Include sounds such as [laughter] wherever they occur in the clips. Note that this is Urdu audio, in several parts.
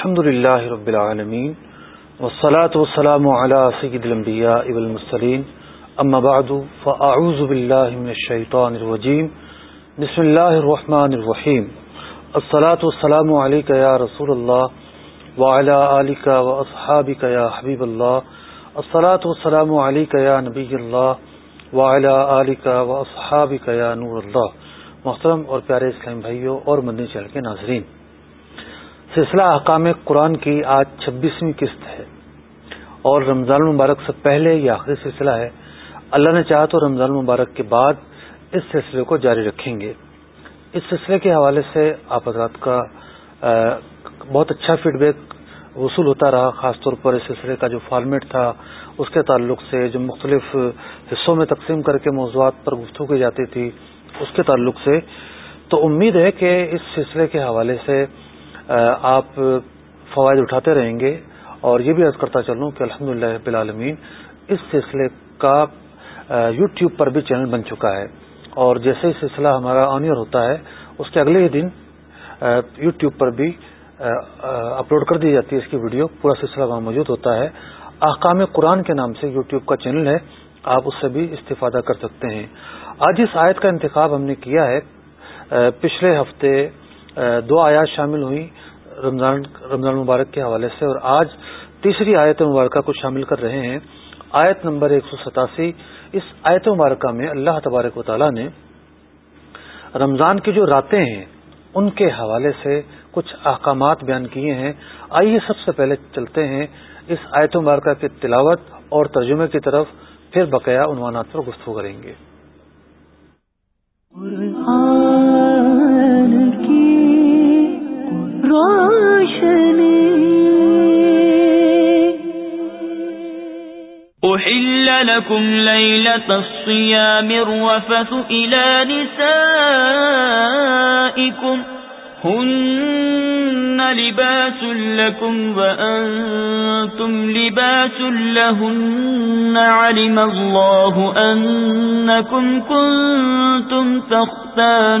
الحمد للہ رب العالمین والصلاة والسلام على سید الانبیاء والمرسلین. اما بعد، فاعوذ باللہ من الشیطان الرجیم. بسم اللہ الرحمن الرحیم. الصلاة والسلام علیکہ یا رسول اللہ وعلى آلکہ واصحابکہ یا حبیب اللہ. الصلاة والسلام علیکہ یا نبی اللہ وعلى آلکہ واصحابکہ یا نور اللہ. محترم اور پیارے اسلام بھائیوں اور مدنی چل کے ناظرین سلسلہ احکام قرآن کی آج چھبیسویں قسط ہے اور رمضان المبارک سے پہلے یہ آخری سلسلہ ہے۔ اللہ نے چاہا تو رمضان المبارک کے بعد اس سلسلے کو جاری رکھیں گے۔ اس سلسلے کے حوالے سے آپ حضرات کا بہت اچھا فیڈ بیک وصول ہوتا رہا، خاص طور پر اس سلسلے کا جو فارمیٹ تھا، اس کے تعلق سے جو مختلف حصوں میں تقسیم کر کے موضوعات پر گفتگو کی جاتی تھی، اس کے تعلق سے۔ تو امید ہے کہ اس سلسلے کے حوالے سے آپ فوائد اٹھاتے رہیں گے اور یہ بھی عرض کرتا چلوں کہ الحمد للہ بالعالمین اس سلسلے کا یوٹیوب پر بھی چینل بن چکا ہے اور جیسے ہی سلسلہ ہمارا آنیئر ہوتا ہے، اس کے اگلے ہی دن یوٹیوب پر بھی اپلوڈ کر دی جاتی ہے اس کی ویڈیو، پورا سلسلہ وہاں موجود ہوتا ہے۔ احکام قرآن کے نام سے یوٹیوب کا چینل ہے، آپ اس سے بھی استفادہ کر سکتے ہیں۔ آج اس آیت کا انتخاب ہم نے کیا ہے۔ پچھلے ہفتے دو آیات شامل ہوئی رمضان رمضان مبارک کے حوالے سے اور آج تیسری آیت مبارکہ کو شامل کر رہے ہیں۔ آیت نمبر ایک سو ستاسی۔ اس آیت مبارکہ میں اللہ تبارک و تعالی نے رمضان کی جو راتیں ہیں، ان کے حوالے سے کچھ احکامات بیان کیے ہیں۔ آئیے سب سے پہلے چلتے ہیں اس آیت مبارکہ کی تلاوت اور ترجمے کی طرف، پھر بقایا عنوانات پر گفتگو کریں گے۔ أحل لكم ليلة الصيام الرفث إلى نسائكم هن لباس لكم وأنتم لباس لهن علم الله أنكم كنتم تختانون۔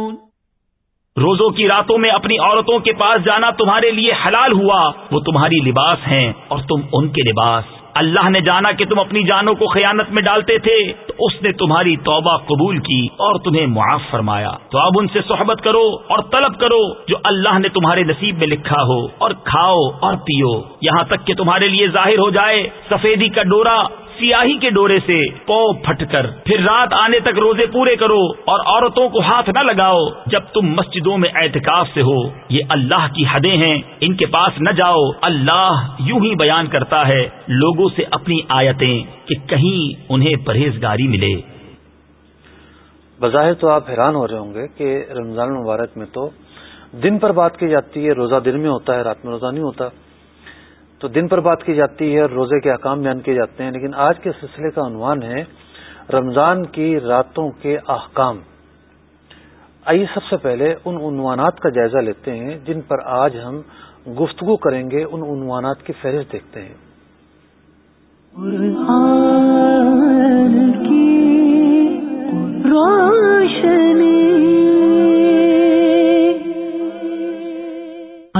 روزوں کی راتوں میں اپنی عورتوں کے پاس جانا تمہارے لیے حلال ہوا، وہ تمہاری لباس ہیں اور تم ان کے لباس۔ اللہ نے جانا کہ تم اپنی جانوں کو خیانت میں ڈالتے تھے، تو اس نے تمہاری توبہ قبول کی اور تمہیں معاف فرمایا۔ تو اب ان سے صحبت کرو اور طلب کرو جو اللہ نے تمہارے نصیب میں لکھا ہو، اور کھاؤ اور پیو۔ یہاں تک کہ تمہارے لیے ظاہر ہو جائے سفیدی کا ڈورا سیاہی کے ڈورے سے پو پھٹ کر۔ پھر رات آنے تک روزے پورے کرو اور عورتوں کو ہاتھ نہ لگاؤ۔ جب تم مسجدوں میں اعتکاف سے ہو، یہ اللہ کی حدیں ہیں، ان کے پاس نہ جاؤ۔ اللہ یوں ہی بیان کرتا ہے لوگوں سے اپنی آیتیں کہ کہیں انہیں پرہیزگاری ملے۔ بظاہر تو آپ حیران ہو رہے ہوں گے کہ رمضان مبارک میں تو دن پر بات کی جاتی ہے، روزہ دن میں ہوتا ہے، رات میں روزہ نہیں ہوتا۔ تو دن پر بات کی جاتی ہے روزے کے احکام بیان کیے جاتے ہیں، لیکن آج کے سلسلے کا عنوان ہے رمضان کی راتوں کے احکام۔ آئیے سب سے پہلے ان عنوانات کا جائزہ لیتے ہیں جن پر آج ہم گفتگو کریں گے۔ ان عنوانات کی فہرست دیکھتے ہیں۔ روشنی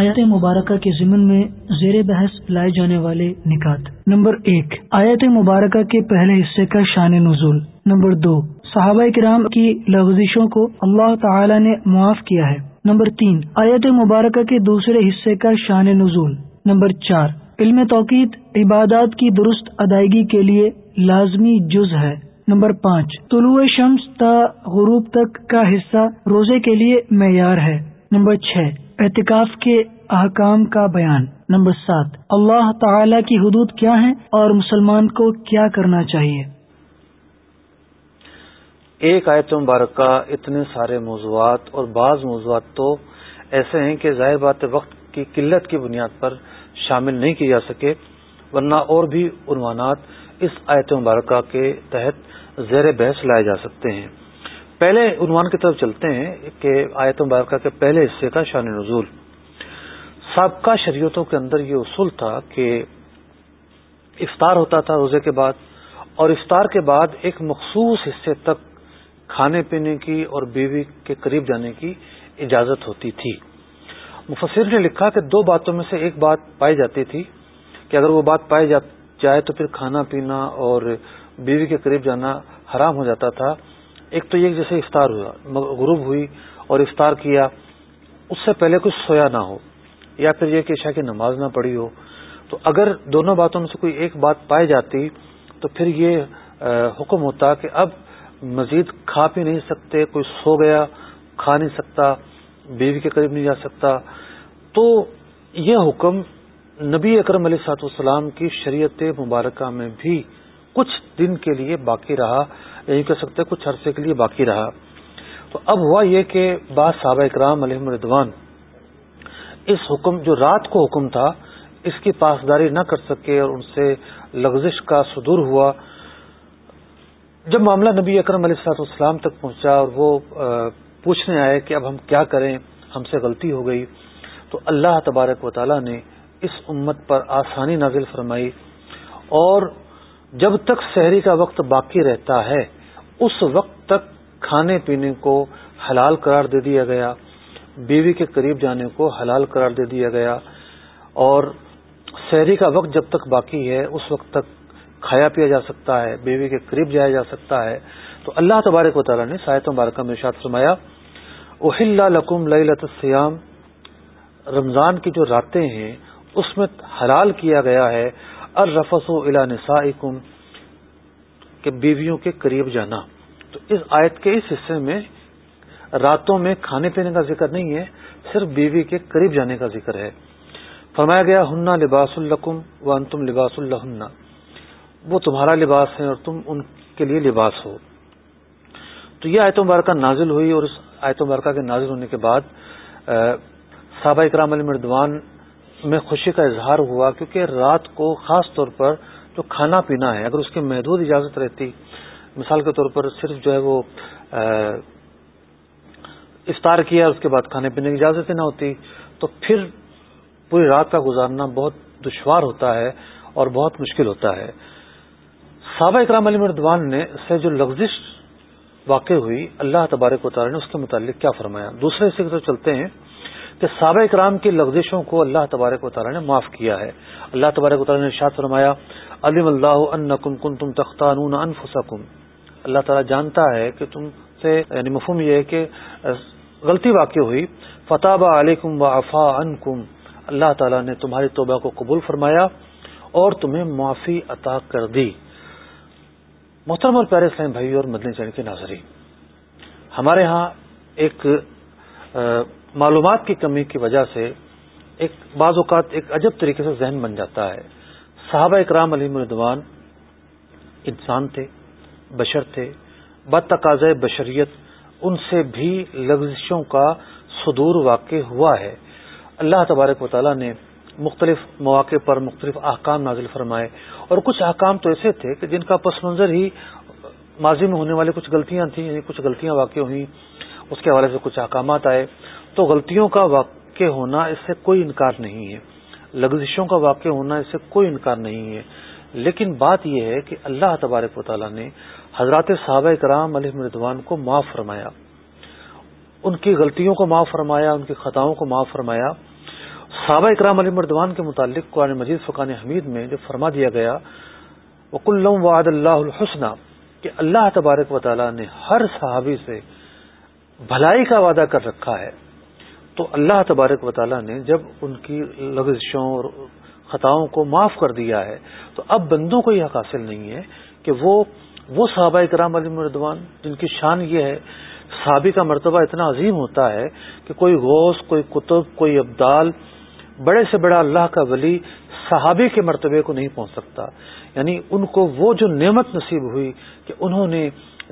آیات مبارکہ کے ضمن میں زیر بحث لائے جانے والے نکات۔ نمبر ایک، آیت مبارکہ کے پہلے حصے کا شان نزول۔ نمبر دو، صحابہ کرام کی لغزشوں کو اللہ تعالی نے معاف کیا ہے۔ نمبر تین، آیت مبارکہ کے دوسرے حصے کا شان نزول۔ نمبر چار، علم توقید عبادات کی درست ادائیگی کے لیے لازمی جز ہے۔ نمبر پانچ، طلوع شمس تا غروب تک کا حصہ روزے کے لیے معیار ہے۔ نمبر چھ احتکاف کے احکام کا بیان۔ نمبر سات، اللہ تعالی کی حدود کیا ہیں اور مسلمان کو کیا کرنا چاہیے؟ ایک آیت مبارکہ اتنے سارے موضوعات اور بعض موضوعات تو ایسے ہیں کہ ظاہر بات وقت کی قلت کی بنیاد پر شامل نہیں کی جا سکے، ورنہ اور بھی عنوانات اس آیت مبارکہ کے تحت زیر بحث لائے جا سکتے ہیں۔ پہلے عنوان کی طرف چلتے ہیں کہ آیت مبارکہ کے پہلے حصے کا شان نزول۔ سابقہ شریعتوں کے اندر یہ اصول تھا کہ افطار ہوتا تھا روزے کے بعد اور افطار کے بعد ایک مخصوص حصے تک کھانے پینے کی اور بیوی کے قریب جانے کی اجازت ہوتی تھی۔ مفسر نے لکھا کہ دو باتوں میں سے ایک بات پائی جاتی تھی کہ اگر وہ بات پائی جائے تو پھر کھانا پینا اور بیوی کے قریب جانا حرام ہو جاتا تھا۔ ایک تو یہ جیسے افطار ہوا غروب ہوئی اور افطار کیا، اس سے پہلے کچھ سویا نہ ہو، یا پھر یہ کہ عشاء کی نماز نہ پڑی ہو، تو اگر دونوں باتوں میں سے کوئی ایک بات پائی جاتی، تو پھر یہ حکم ہوتا کہ اب مزید کھا پی نہیں سکتے، کوئی سو گیا، کھا نہیں سکتا، بیوی کے قریب نہیں جا سکتا۔ تو یہ حکم نبی اکرم علیہ سات والسلام کی شریعت مبارکہ میں بھی کچھ دن کے لیے باقی رہا۔ یعنی کہہ سکتے کچھ عرصے کے لیے باقی رہا۔ تو اب ہوا یہ کہ بعض صحابہ اکرام علیہ مردوان اس حکم، جو رات کو حکم تھا، اس کی پاسداری نہ کر سکے اور ان سے لغزش کا صدور ہوا۔ جب معاملہ نبی اکرم علیہ السلاط اسلام تک پہنچا اور وہ پوچھنے آئے کہ اب ہم کیا کریں، ہم سے غلطی ہو گئی، تو اللہ تبارک و تعالی نے اس امت پر آسانی نازل فرمائی۔ اور جب تک شہری کا وقت باقی رہتا ہے اس وقت تک کھانے پینے کو حلال قرار دے دیا گیا، بیوی کے قریب جانے کو حلال قرار دے دیا گیا، اور شہری کا وقت جب تک باقی ہے، اس وقت تک کھایا پیا جا سکتا ہے، بیوی کے قریب جایا جا سکتا ہے۔ تو اللہ تبارک و تعالیٰ نے سایت مبارکہ میں ارشاد فرمایا اہل لکم لت سیام رمضان کی جو راتیں ہیں، اس میں حلال کیا گیا ہے۔ ارفس و الا نسا کہ بیویوں کے قریب جانا۔ تو اس آیت کے اس حصے میں راتوں میں کھانے پینے کا ذکر نہیں ہے، صرف بیوی کے قریب جانے کا ذکر ہے۔ فرمایا گیا ہننا لباس القم و انتم لباس اللہ وہ تمہارا لباس ہے اور تم ان کے لیے لباس ہو۔ تو یہ آیت مبارکہ نازل ہوئی اور اس آیت مبارکہ کے نازل ہونے کے بعد صحابہ اکرام علی مردوان میں خوشی کا اظہار ہوا کیونکہ رات کو خاص طور پر جو کھانا پینا ہے۔ اگر اس کی محدود اجازت رہتی، مثال کے طور پر صرف جو ہے وہ افطار کیا، اس کے بعد کھانے پینے کی اجازت ہی نہ ہوتی، تو پھر پوری رات کا گزارنا بہت دشوار ہوتا ہے اور بہت مشکل ہوتا ہے۔ صحابہ اکرام علی مردوان نے سے جو لغزش واقع ہوئی، اللہ تبارک و تعالی نے اس کے متعلق کیا فرمایا؟ دوسرے حصے کی طرف چلتے ہیں کہ صحابہ اکرام کی لغزشوں کو اللہ تبارک و تعالی نے معاف کیا ہے۔ اللہ تبارک و تعالی نے ارشاد فرمایا علم اللہ ان کم کن تم تختان انفسکم۔ اللہ تعالیٰ جانتا ہے کہ تم سے یعنی مفہوم یہ ہے کہ غلطی واقع ہوئی۔ فتح علیکم و افا ان اللہ تعالیٰ نے تمہاری توبہ کو قبول فرمایا اور تمہیں معافی عطا کر دی۔ محترم اور پیارے اسلام بھائی اور مدنی چین کے ناظرین، ہمارے ہاں ایک معلومات کی کمی کی وجہ سے ایک، بعض اوقات ایک عجب طریقے سے ذہن بن جاتا ہے۔ صحابہ اکرام علی مردوان انسان تھے، بشر تھے بد بشریت، ان سے بھی لفزشوں کا صدور واقع ہوا ہے۔ اللہ تبارک و تعالیٰ نے مختلف مواقع پر مختلف احکام نازل فرمائے۔ اور کچھ احکام تو ایسے تھے کہ جن کا پس منظر ہی ماضی میں ہونے والی کچھ غلطیاں تھیں یعنی کچھ غلطیاں واقع ہوئیں، اس کے حوالے سے کچھ احکامات آئے۔ تو غلطیوں کا واقع ہونا اس سے کوئی انکار نہیں ہے۔ لغزشوں کا واقع ہونا اس سے کوئی انکار نہیں ہے۔ لیکن بات یہ ہے کہ اللہ تبارک و تعالیٰ نے حضرات صحابہ کرام علیہ مردوان کو معاف فرمایا۔ ان کی غلطیوں کو معاف فرمایا، ان کی خطاؤں کو معاف فرمایا۔ صحابہ اکرام علی مردوان کے متعلق قرآن مجید فقان حمید میں جو فرما دیا گیا وکلم وعد اللہ الحسنہ کہ اللہ تبارک و تعالیٰ نے ہر صحابی سے بھلائی کا وعدہ کر رکھا ہے۔ تو اللہ تبارک و تعالیٰ نے جب ان کی لغزشوں اور خطاؤں کو معاف کر دیا ہے، تو اب بندوں کو یہ حق حاصل نہیں ہے کہ وہ وہ صحابہ کرام علی مردوان جن کی شان یہ ہے، صحابی کا مرتبہ اتنا عظیم ہوتا ہے کہ کوئی غوث، کوئی کتب کوئی ابدال بڑے سے بڑا اللہ کا ولی صحابی کے مرتبے کو نہیں پہنچ سکتا۔ یعنی ان کو وہ جو نعمت نصیب ہوئی کہ انہوں نے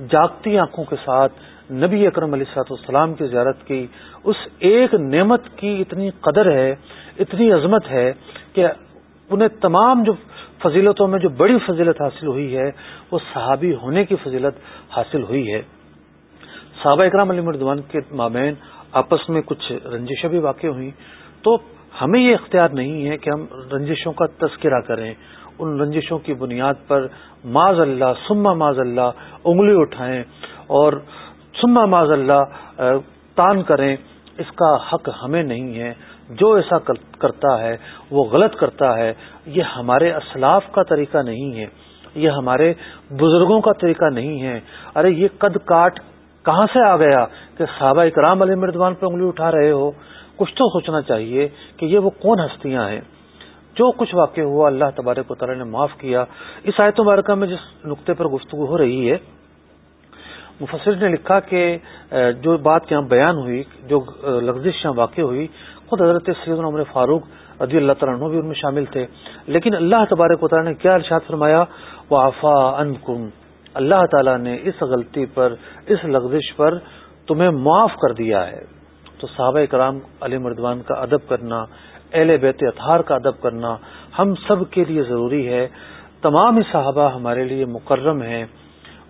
جاگتی آنکھوں کے ساتھ نبی اکرم علیہ سات السلام کی زیارت کی اس ایک نعمت کی اتنی قدر ہے، اتنی عظمت ہے کہ انہیں تمام جو فضیلتوں میں جو بڑی فضیلت حاصل ہوئی ہے، وہ صحابی ہونے کی فضیلت حاصل ہوئی ہے۔ صحابہ اکرام علی مردوان کے مابین آپس میں کچھ رنجشیں بھی واقع ہوئی تو ہمیں یہ اختیار نہیں ہے کہ ہم رنجشوں کا تذکرہ کریں۔ ان رنجشوں کی بنیاد پر معذ اللہ سما معذ اللہ انگلی اٹھائیں اور سما معذ اللہ تان کریں۔ اس کا حق ہمیں نہیں ہے۔ جو ایسا کرتا ہے، وہ غلط کرتا ہے۔ یہ ہمارے اسلاف کا طریقہ نہیں ہے۔ یہ ہمارے بزرگوں کا طریقہ نہیں ہے۔ ارے، یہ قد کاٹ کہاں سے آ گیا کہ صحابہ اکرام علی مردوان پہ انگلی اٹھا رہے ہو؟ کچھ تو سوچنا چاہیے کہ یہ وہ کون ہستیاں ہیں۔ جو کچھ واقع ہوا، اللہ تبارک و تعالیٰ نے معاف کیا۔ اس آیت مبارکہ میں جس نقطے پر گفتگو ہو رہی ہے مفسر نے لکھا کہ جو بات یہاں بیان ہوئی، جو لفزش یہاں واقع ہوئی، خود حضرت سید عمر فاروق رضی اللہ تعالیٰ عنہ بھی ان میں شامل تھے۔ لیکن اللہ تبارک و تعالیٰ نے کیا ارشاد فرمایا؟ وہ آفا ان اللہ تعالیٰ نے اس غلطی پر، اس لغزش پر تمہیں معاف کر دیا ہے۔ تو صحابہ کرام علی مردوان کا ادب کرنا، اہل بیت اطہار کا ادب کرنا ہم سب کے لیے ضروری ہے۔ تمام صحابہ ہمارے لیے مکرم ہیں۔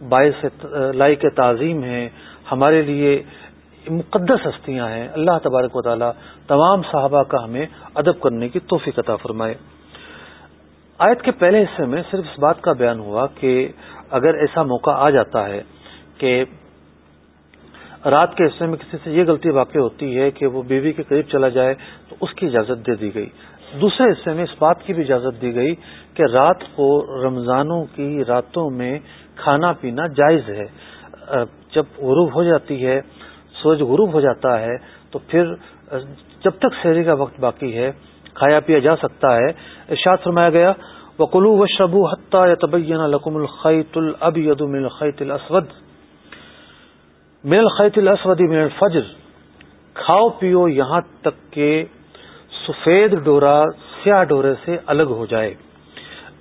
باعث لائق تعظیم ہیں، ہمارے لیے مقدس ہستیاں ہیں۔ اللہ تبارک و تعالی تمام صحابہ کا ہمیں ادب کرنے کی توفیق عطا فرمائے۔ آیت کے پہلے حصے میں صرف اس بات کا بیان ہوا کہ اگر ایسا موقع آ جاتا ہے کہ رات کے حصے میں کسی سے یہ غلطی واقع ہوتی ہے کہ وہ بیوی کے قریب چلا جائے، تو اس کی اجازت دے دی گئی۔ دوسرے حصے میں اس بات کی بھی اجازت دی گئی کہ رات کو رمضانوں کی راتوں میں کھانا پینا جائز ہے۔ جب غروب ہو جاتی ہے سورج غروب ہو جاتا ہے، تو پھر جب تک شہری کا وقت باقی ہے، کھایا پیا جا سکتا ہے۔ ارشاد فرمایا گیا وکلو و شبو حتہ یا طبیہ لکم الخیت الب ید من الخیت الاسود من الخیت الاسود من الفجر۔ کھاؤ پیو یہاں تک کہ سفید ڈورا سیاہ ڈورے سے الگ ہو جائے۔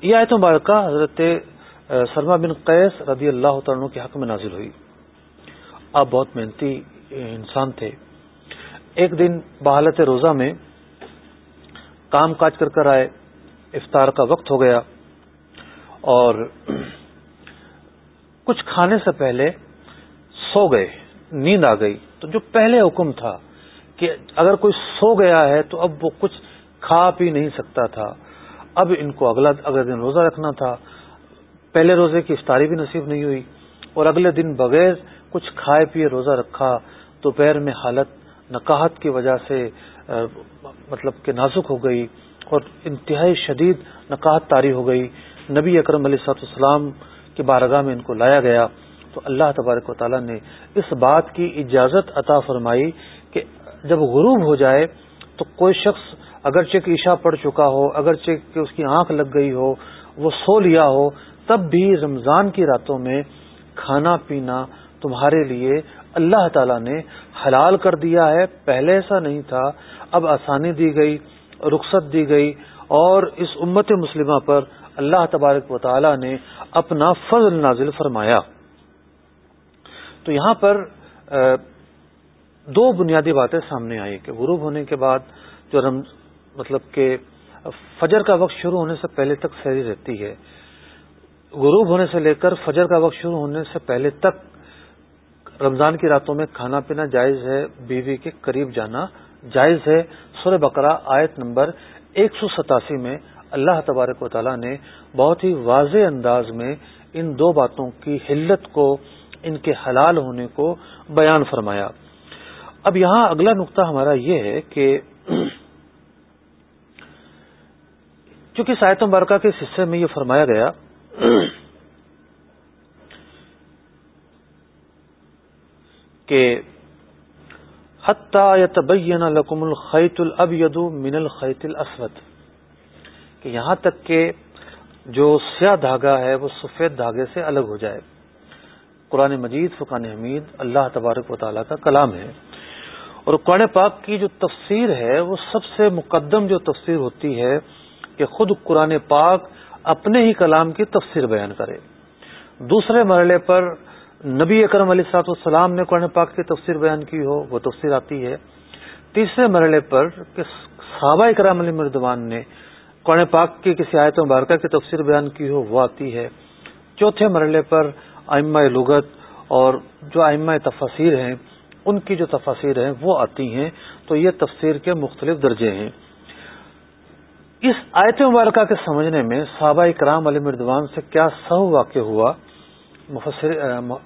یہ آیت مبارکہ حضرت سلما بن قیس رضی اللہ تعالیٰ کے حق میں نازل ہوئی۔ آپ بہت محنتی انسان تھے۔ ایک دن بحالت روزہ میں کام کاج کر کر آئے، افطار کا وقت ہو گیا اور [clears throat] کچھ کھانے سے پہلے سو گئے، نیند آ گئی۔ تو جو پہلے حکم تھا کہ اگر کوئی سو گیا ہے تو اب وہ کچھ کھا پی نہیں سکتا تھا۔ اب ان کو اگلا اگلے دن روزہ رکھنا تھا۔ پہلے روزے کی افطاری بھی نصیب نہیں ہوئی اور اگلے دن بغیر کچھ کھائے پیے روزہ رکھا دوپہر میں حالت نکاہت کی وجہ سے مطلب کہ نازک ہو گئی اور انتہائی شدید نکاہت تاری ہو گئی۔ نبی اکرم علیہ صاحب السلام کی بارگاہ میں ان کو لایا گیا۔ تو اللہ تبارک و تعالیٰ نے اس بات کی اجازت عطا فرمائی کہ جب غروب ہو جائے تو کوئی شخص اگرچہ کہ عشاء پڑ چکا ہو، اگرچہ کہ اس کی آنکھ لگ گئی ہو، وہ سو لیا ہو تب بھی رمضان کی راتوں میں کھانا پینا تمہارے لیے اللہ تعالیٰ نے حلال کر دیا ہے۔ پہلے ایسا نہیں تھا، اب آسانی دی گئی، رخصت دی گئی اور اس امت مسلمہ پر اللہ تبارک و تعالی نے اپنا فضل نازل فرمایا۔ تو یہاں پر دو بنیادی باتیں سامنے آئی کہ غروب ہونے کے بعد جو رم مطلب کہ فجر کا وقت شروع ہونے سے پہلے تک سہری رہتی ہے۔ غروب ہونے سے لے کر فجر کا وقت شروع ہونے سے پہلے تک رمضان کی راتوں میں کھانا پینا جائز ہے، بیوی کے قریب جانا جائز ہے۔ سور بقرہ آیت نمبر ایک سو ستاسی میں اللہ تبارک و تعالیٰ نے بہت ہی واضح انداز میں ان دو باتوں کی حلت کو، ان کے حلال ہونے کو بیان فرمایا۔ اب یہاں اگلا نقطہ ہمارا یہ ہے کہ [clears throat] چونکہ سایت مبارکہ کے اس حصے میں یہ فرمایا گیا کہ حتیٰ یا تبین لکم الخیت الابید من الخیت الاسود، کہ یہاں تک کہ جو سیاہ دھاگا ہے وہ سفید دھاگے سے الگ ہو جائے۔ قرآن مجید فقان حمید، اللہ تبارک و تعالیٰ کا کلام ہے۔ اور قرآن پاک کی جو تفسیر ہے وہ سب سے مقدم جو تفسیر ہوتی ہے کہ خود قرآن پاک اپنے ہی کلام کی تفسیر بیان کرے۔ دوسرے مرحلے پر نبی اکرم علیہ سات والسلام نے قرآن پاک کی تفسیر بیان کی ہو، وہ تفسیر آتی ہے۔ تیسرے مرحلے پر کہ صحابہ اکرام علی مردوان نے قرآن پاک کی کسی آیت مبارکہ کی تفسیر بیان کی ہو، وہ آتی ہے۔ چوتھے مرحلے پر ائمہ لغت اور جو ائمہ تفاصیر ہیں، ان کی جو تفاصیر ہیں، وہ آتی ہیں۔ تو یہ تفسیر کے مختلف درجے ہیں۔ اس آیت مبارکہ کے سمجھنے میں صحابہ کرام علی مردوان سے کیا سہ واقع ہوا؟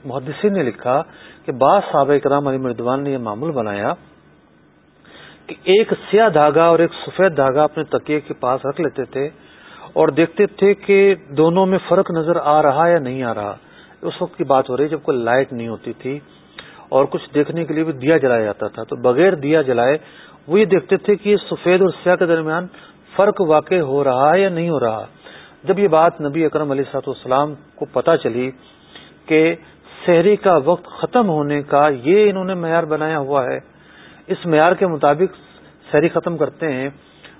محدثین نے لکھا کہ بعض صحابہ کرام علی مردوان نے یہ معمول بنایا کہ ایک سیاہ دھاگا اور ایک سفید دھاگا اپنے تکیے کے پاس رکھ لیتے تھے اور دیکھتے تھے کہ دونوں میں فرق نظر آ رہا یا نہیں آ رہا۔ اس وقت کی بات ہو رہی جب کوئی لائٹ نہیں ہوتی تھی اور کچھ دیکھنے کے لیے بھی دیا جلایا جاتا تھا۔ تو بغیر دیا جلائے وہ یہ دیکھتے تھے کہ یہ سفید اور سیاہ کے درمیان فرق واقع ہو رہا ہے یا نہیں ہو رہا؟ جب یہ بات نبی اکرم علیہ سات والسلام کو پتا چلی کہ شہری کا وقت ختم ہونے کا یہ انہوں نے معیار بنایا ہوا ہے، اس معیار کے مطابق شہری ختم کرتے ہیں،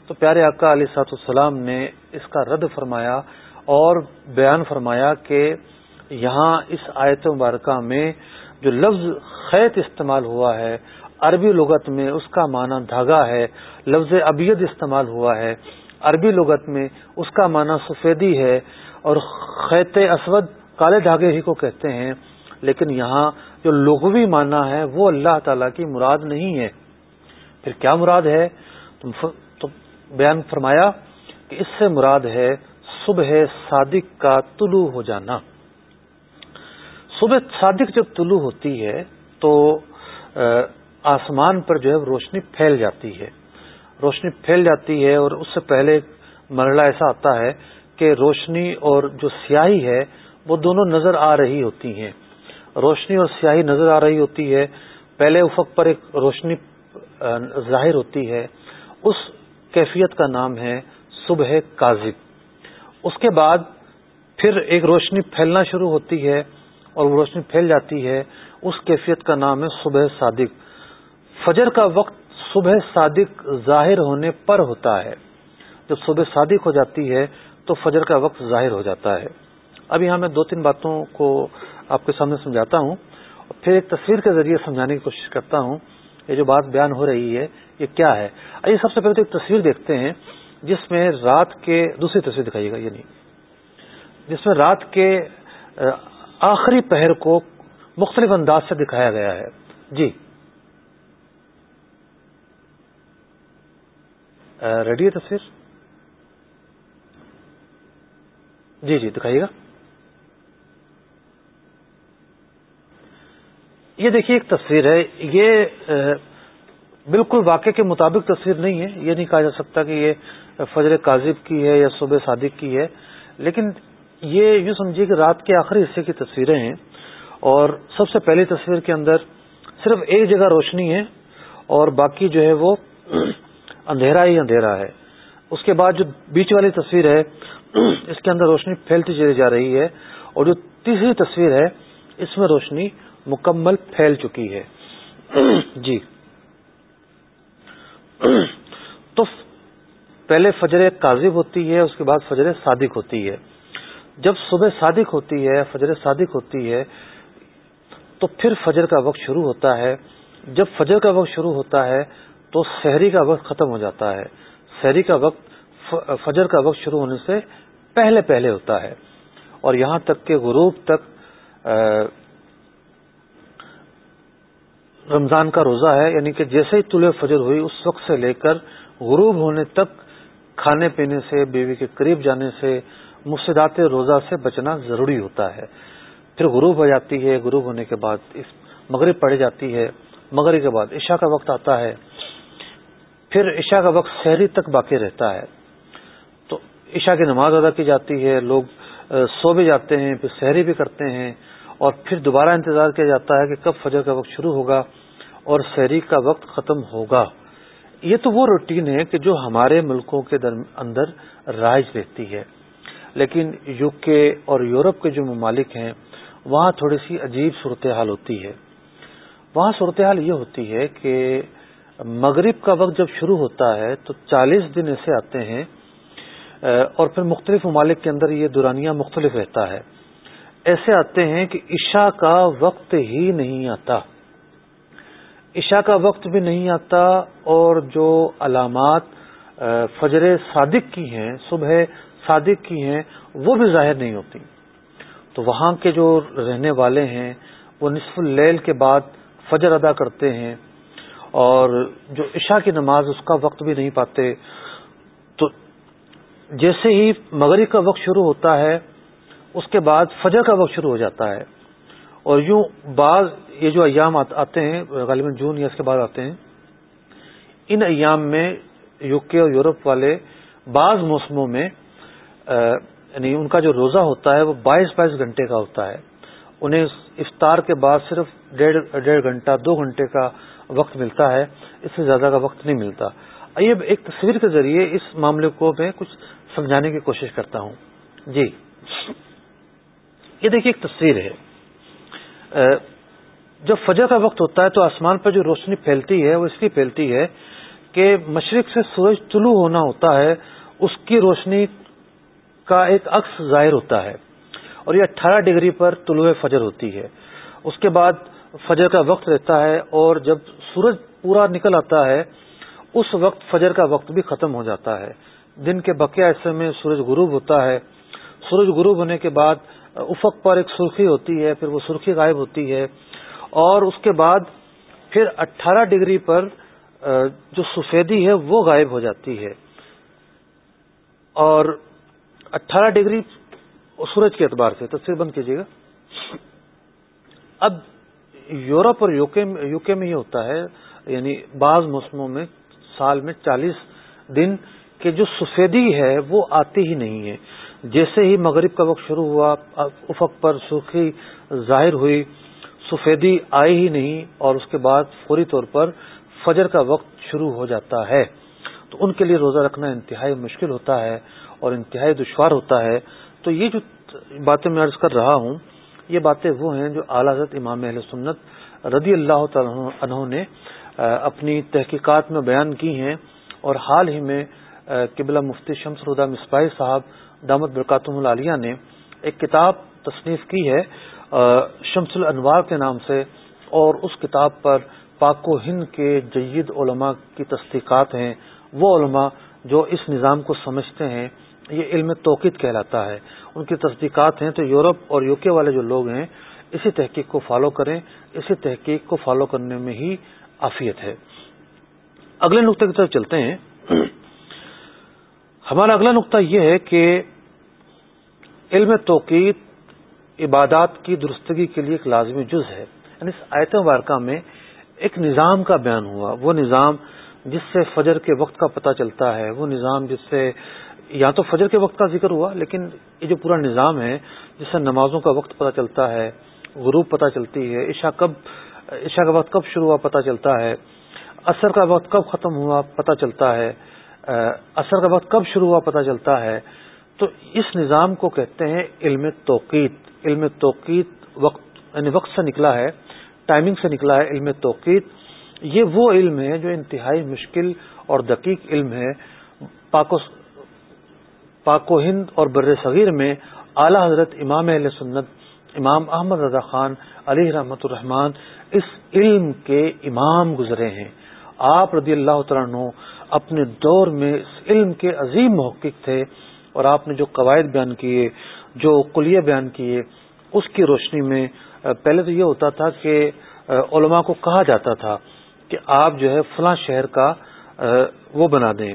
تو پیارے آقا علیہ سات السلام نے اس کا رد فرمایا اور بیان فرمایا کہ یہاں اس آیت مبارکہ میں جو لفظ خیت استعمال ہوا ہے عربی لغت میں اس کا معنی دھاگا ہے، لفظ ابید استعمال ہوا ہے۔ عربی لغت میں اس کا معنی سفیدی ہے اور خیت اسود کالے دھاگے ہی کو کہتے ہیں۔ لیکن یہاں جو لغوی معنی ہے، وہ اللہ تعالی کی مراد نہیں ہے۔ پھر کیا مراد ہے؟ تو بیان فرمایا کہ اس سے مراد ہے صبح صادق کا طلوع ہو جانا۔ صبح صادق جب طلوع ہوتی ہے تو آسمان پر جو ہے روشنی پھیل جاتی ہے۔ روشنی پھیل جاتی ہے اور اس سے پہلے مرحلہ ایسا آتا ہے کہ روشنی اور جو سیاہی ہے وہ دونوں نظر آ رہی ہوتی ہیں۔ روشنی اور سیاہی نظر آ رہی ہوتی ہے۔ پہلے افق پر ایک روشنی ظاہر ہوتی ہے۔ اس کیفیت کا نام ہے صبح کاذب۔ اس کے بعد پھر ایک روشنی پھیلنا شروع ہوتی ہے اور وہ روشنی پھیل جاتی ہے۔ اس کیفیت کا نام ہے صبح صادق۔ فجر کا وقت صبح صادق ظاہر ہونے پر ہوتا ہے۔ جب صبح صادق ہو جاتی ہے تو فجر کا وقت ظاہر ہو جاتا ہے۔ اب یہاں میں دو تین باتوں کو آپ کے سامنے سمجھاتا ہوں اور پھر ایک تصویر کے ذریعے سمجھانے کی کوشش کرتا ہوں۔ یہ جو بات بیان ہو رہی ہے، یہ کیا ہے؟ آئیے سب سے پہلے تو ایک تصویر دیکھتے ہیں، جس میں رات کے، دوسری تصویر دکھائیے گا یہ یعنی نہیں جس میں رات کے آخری پہر کو مختلف انداز سے دکھایا گیا ہے۔ جی۔ ریڈی ہے تصویر؟ جی جی دکھائیے گا۔ یہ دیکھیے، ایک تصویر ہے۔ یہ بالکل واقع کے مطابق تصویر نہیں ہے۔ یہ نہیں کہا جا سکتا کہ یہ فجر کاذب کی ہے یا صبح صادق کی ہے۔ لیکن یہ یوں سمجھیے کہ رات کے آخری حصے کی تصویریں ہیں۔ اور سب سے پہلی تصویر کے اندر صرف ایک جگہ روشنی ہے اور باقی جو ہے وہ اندھیرا ہی اندھیرا ہے۔ اس کے بعد جو بیچ والی تصویر ہے، اس کے اندر روشنی پھیلتی چلی جا رہی ہے اور جو تیسری تصویر ہے، اس میں روشنی مکمل پھیل چکی ہے۔ جی۔ تو پہلے فجر کاذب ہوتی ہے، اس کے بعد فجر صادق ہوتی ہے۔ جب صبح صادق ہوتی ہے، فجر صادق ہوتی ہے، تو پھر فجر کا وقت شروع ہوتا ہے۔ جب فجر کا وقت شروع ہوتا ہے تو شہری کا وقت ختم ہو جاتا ہے۔ شہری کا وقت فجر کا وقت شروع ہونے سے پہلے پہلے ہوتا ہے۔ اور یہاں تک کہ غروب تک رمضان کا روزہ ہے۔ یعنی کہ جیسے ہی طلوع فجر ہوئی، اس وقت سے لے کر غروب ہونے تک کھانے پینے سے، بیوی کے قریب جانے سے مفصدات روزہ سے بچنا ضروری ہوتا ہے۔ پھر غروب ہو جاتی ہے۔ غروب ہونے کے بعد اس، مغرب پڑی جاتی ہے۔ مغرب کے بعد عشاء کا وقت آتا ہے۔ پھر عشاء کا وقت شہری تک باقی رہتا ہے۔ تو عشاء کی نماز ادا کی جاتی ہے، لوگ سو بھی جاتے ہیں، پھر شہری بھی کرتے ہیں اور پھر دوبارہ انتظار کیا جاتا ہے کہ کب فجر کا وقت شروع ہوگا اور سحری کا وقت ختم ہوگا۔ یہ تو وہ روٹین ہے کہ جو ہمارے ملکوں کے اندر رائج رہتی ہے۔ لیکن یو کے اور یورپ کے جو ممالک ہیں، وہاں تھوڑی سی عجیب صورتحال ہوتی ہے۔ وہاں صورتحال یہ ہوتی ہے کہ مغرب کا وقت جب شروع ہوتا ہے تو چالیس دن ایسے آتے ہیں اور پھر مختلف ممالک کے اندر یہ دورانیہ مختلف رہتا ہے۔ ایسے آتے ہیں کہ عشاء کا وقت ہی نہیں آتا۔ عشاء کا وقت بھی نہیں آتا اور جو علامات فجر صادق کی ہیں، صبح صادق کی ہیں، وہ بھی ظاہر نہیں ہوتی۔ تو وہاں کے جو رہنے والے ہیں، وہ نصف اللیل کے بعد فجر ادا کرتے ہیں۔ اور جو عشاء کی نماز اس کا وقت بھی نہیں پاتے، تو جیسے ہی مغرب کا وقت شروع ہوتا ہے، اس کے بعد فجر کا وقت شروع ہو جاتا ہے۔ اور یوں بعض یہ جو ایام آتے ہیں، غالباً جون یا اس کے بعد آتے ہیں، ان ایام میں یو کے اور یورپ والے بعض موسموں میں یعنی ان کا جو روزہ ہوتا ہے، وہ بائیس بائیس گھنٹے کا ہوتا ہے۔ انہیں افطار کے بعد صرف ڈیڑھ ڈیڑھ گھنٹہ، دو گھنٹے کا وقت ملتا ہے، اس سے زیادہ کا وقت نہیں ملتا۔ آئیے ایک تصویر کے ذریعے اس معاملے کو میں کچھ سمجھانے کی کوشش کرتا ہوں۔ جی۔ یہ دیکھیے ایک تصویر ہے۔ جب فجر کا وقت ہوتا ہے تو آسمان پر جو روشنی پھیلتی ہے، وہ اس لیے پھیلتی ہے کہ مشرق سے سورج طلوع ہونا ہوتا ہے، اس کی روشنی کا ایک عکس ظاہر ہوتا ہے۔ اور یہ اٹھارہ ڈگری پر طلوع فجر ہوتی ہے۔ اس کے بعد فجر کا وقت رہتا ہے اور جب سورج پورا نکل آتا ہے، اس وقت فجر کا وقت بھی ختم ہو جاتا ہے۔ دن کے بقیہ حصے میں سورج غروب ہوتا ہے۔ سورج غروب ہونے کے بعد افق پر ایک سرخی ہوتی ہے، پھر وہ سرخی غائب ہوتی ہے۔ اور اس کے بعد پھر اٹھارہ ڈگری پر جو سفیدی ہے وہ غائب ہو جاتی ہے۔ اور اٹھارہ ڈگری سورج کے اعتبار سے، تصویر بند کیجیے گا۔ اب یورپ اور یو کے میں یہ ہوتا ہے یعنی بعض موسموں میں سال میں چالیس دن کے جو سفیدی ہے، وہ آتی ہی نہیں ہے۔ جیسے ہی مغرب کا وقت شروع ہوا، افق پر سرخی ظاہر ہوئی، سفیدی آئی ہی نہیں اور اس کے بعد فوری طور پر فجر کا وقت شروع ہو جاتا ہے۔ تو ان کے لیے روزہ رکھنا انتہائی مشکل ہوتا ہے اور انتہائی دشوار ہوتا ہے۔ تو یہ جو باتیں میں عرض کر رہا ہوں یہ باتیں وہ ہیں جو اعلی حضرت امام اہل سنت رضی اللہ تعالیٰ عنہ نے اپنی تحقیقات میں بیان کی ہیں اور حال ہی میں قبلہ مفتی شمس ردا مصباحی صاحب دامت برکاتم العالیہ نے ایک کتاب تصنیف کی ہے شمس الانوار کے نام سے، اور اس کتاب پر پاک و ہند کے جید علماء کی تصدیقات ہیں۔ وہ علماء جو اس نظام کو سمجھتے ہیں یہ علم توقید کہلاتا ہے۔ ان کی تصدیقات ہیں تو یورپ اور یو کے والے جو لوگ ہیں، اسی تحقیق کو فالو کریں، اسی تحقیق کو فالو کرنے میں ہی عافیت ہے۔ اگلے نقطے کی طرف چلتے ہیں۔ ہمارا اگلا نقطہ یہ ہے کہ علم توقید عبادات کی درستگی کے لیے ایک لازمی جز ہے۔ یعنی اس آیت وارکہ میں ایک نظام کا بیان ہوا۔ وہ نظام جس سے فجر کے وقت کا پتہ چلتا ہے، وہ نظام جس سے یا تو فجر کے وقت کا ذکر ہوا، لیکن یہ جو پورا نظام ہے، جس سے نمازوں کا وقت پتہ چلتا ہے، غروب پتہ چلتی ہے، عشاء کب، عشاء کا وقت کب شروع ہوا پتہ چلتا ہے، عصر کا وقت کب ختم ہوا پتہ چلتا ہے عصر کا وقت کب شروع ہوا پتہ چلتا ہے۔ تو اس نظام کو کہتے ہیں علم توقید علم توقید وقت یعنی وقت سے نکلا ہے، ٹائمنگ سے نکلا ہے علم توقید یہ وہ علم ہے جو انتہائی مشکل اور دقیق علم ہے۔ پاک و پاک و ہند اور بر صغیر میں اعلی حضرت امام علیہ سنت، امام احمد رضا خان علی رحمت الرحمان اس علم کے امام گزرے ہیں۔ آپ رضی اللہ تعالیٰ اپنے دور میں اس علم کے عظیم محقق تھے اور آپ نے جو قواعد بیان کیے، جو کلیہ بیان کیے، اس کی روشنی میں پہلے تو یہ ہوتا تھا کہ علماء کو کہا جاتا تھا کہ آپ جو ہے فلاں شہر کا وہ بنا دیں۔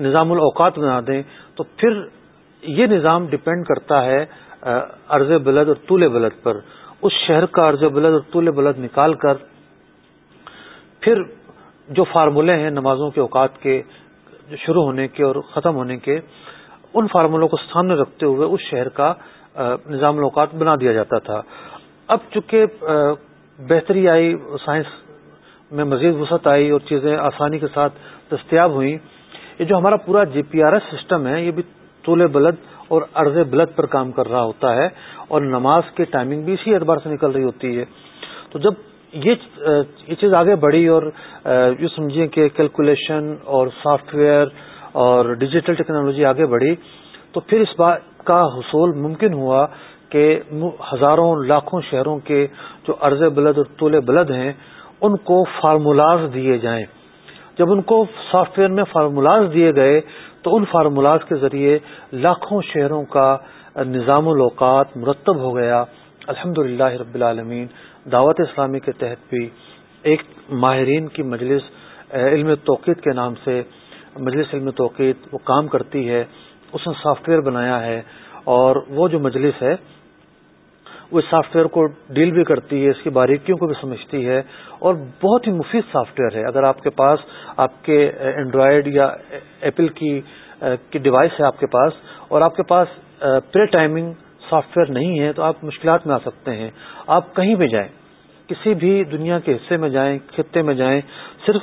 نظام الاوقات بنا دیں، تو پھر یہ نظام ڈپینڈ کرتا ہے عرض بلد اور طول بلد پر۔ اس شہر کا عرض بلد اور طول بلد نکال کر، پھر جو فارمولے ہیں نمازوں کے اوقات کے، شروع ہونے کے اور ختم ہونے کے، ان فارمولوں کو سامنے رکھتے ہوئے اس شہر کا نظام الاوقات بنا دیا جاتا تھا۔ اب چونکہ بہتری آئی، سائنس میں مزید وسعت آئی اور چیزیں آسانی کے ساتھ دستیاب ہوئیں یہ جو ہمارا پورا G P R S system ہے، یہ بھی طول بلد اور عرض بلد پر کام کر رہا ہوتا ہے اور نماز کی ٹائمنگ بھی اسی اعتبار سے نکل رہی ہوتی ہے۔ تو جب یہ چیز آگے بڑھی اور یوں سمجھیں کہ کیلکولیشن اور سافٹ ویئر اور ڈیجیٹل ٹیکنالوجی آگے بڑھی، تو پھر اس بات کا حصول ممکن ہوا کہ ہزاروں، لاکھوں شہروں کے جو عرض بلد اور طول بلد ہیں، ان کو فارمولاز دیے جائیں۔ جب ان کو سافٹ ویئر میں فارمولاز دیے گئے، تو ان فارمولاز کے ذریعے لاکھوں شہروں کا نظام الاوقات مرتب ہو گیا۔ الحمد رب العالمین، دعوت اسلامی کے تحت بھی ایک ماہرین کی مجلس علم توقید کے نام سے مجلس علم توقید وہ کام کرتی ہے۔ اس نے سافٹ ویئر بنایا ہے اور وہ جو مجلس ہے وہ اس سافٹ ویئر کو ڈیل بھی کرتی ہے، اس کی باریکیوں کو بھی سمجھتی ہے اور بہت ہی مفید سافٹ ویئر ہے۔ اگر آپ کے پاس آپ کے اینڈرائڈ یا ایپل کی کی ڈیوائس ہے آپ کے پاس اور آپ کے پاس پری ٹائمنگ سافٹ ویئر نہیں ہے تو آپ مشکلات میں آ سکتے ہیں۔ آپ کہیں بھی جائیں، کسی بھی دنیا کے حصے میں جائیں، خطے میں جائیں، صرف